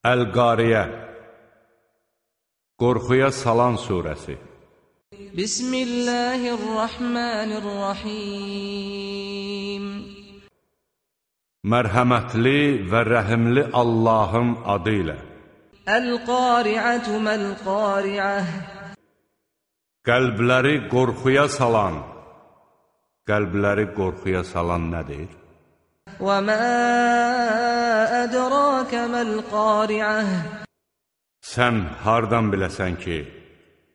Əl-Qariyə Qorxuya salan surəsi. Bismillahirrahmanirrahim. Mərhəmətli və rəhimli Allahın adı ilə. Əl-Qari'atu məl-Qari'ah Qəlbləri qorxuya salan. Qəlbləri qorxuya salan nədir? Və mə Sən hardan biləsən ki,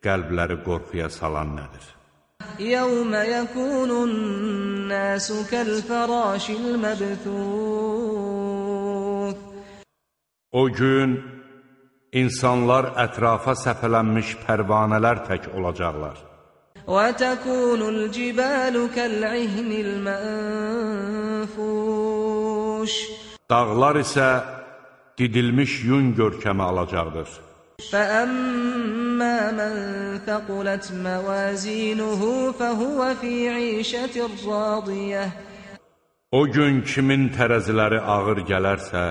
qəlbləri qorxuya salan nədir? Yəvmə yəkunun nəsu kəl-fərashil məbthuth O gün insanlar ətrafa səpələnmiş pərvanələr tək olacaqlar. Təkunul cibalu kəl-ihnil mənfuş Dağlar isə didilmiş yun görkəmi alacaqdır. فأما من ثقلت موازينه فهو في عيشة راضية O gün kimin tərəziləri ağır gələrsə,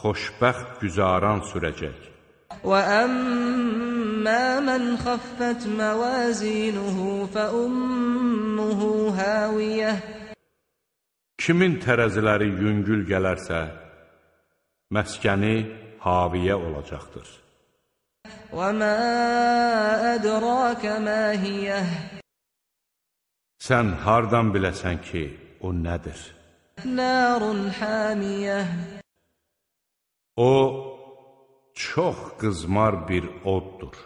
xoşbəxt güzaran sürəcək. وأما من خفت موازينه فأمه هاوية Kimin tərəziləri yüngül gələrsə, məskəni haviyə olacaqdır. وما أدراك ما هي Sən hardan biləsən ki, o nədir? نار حامية O, çox qızmar bir oddur.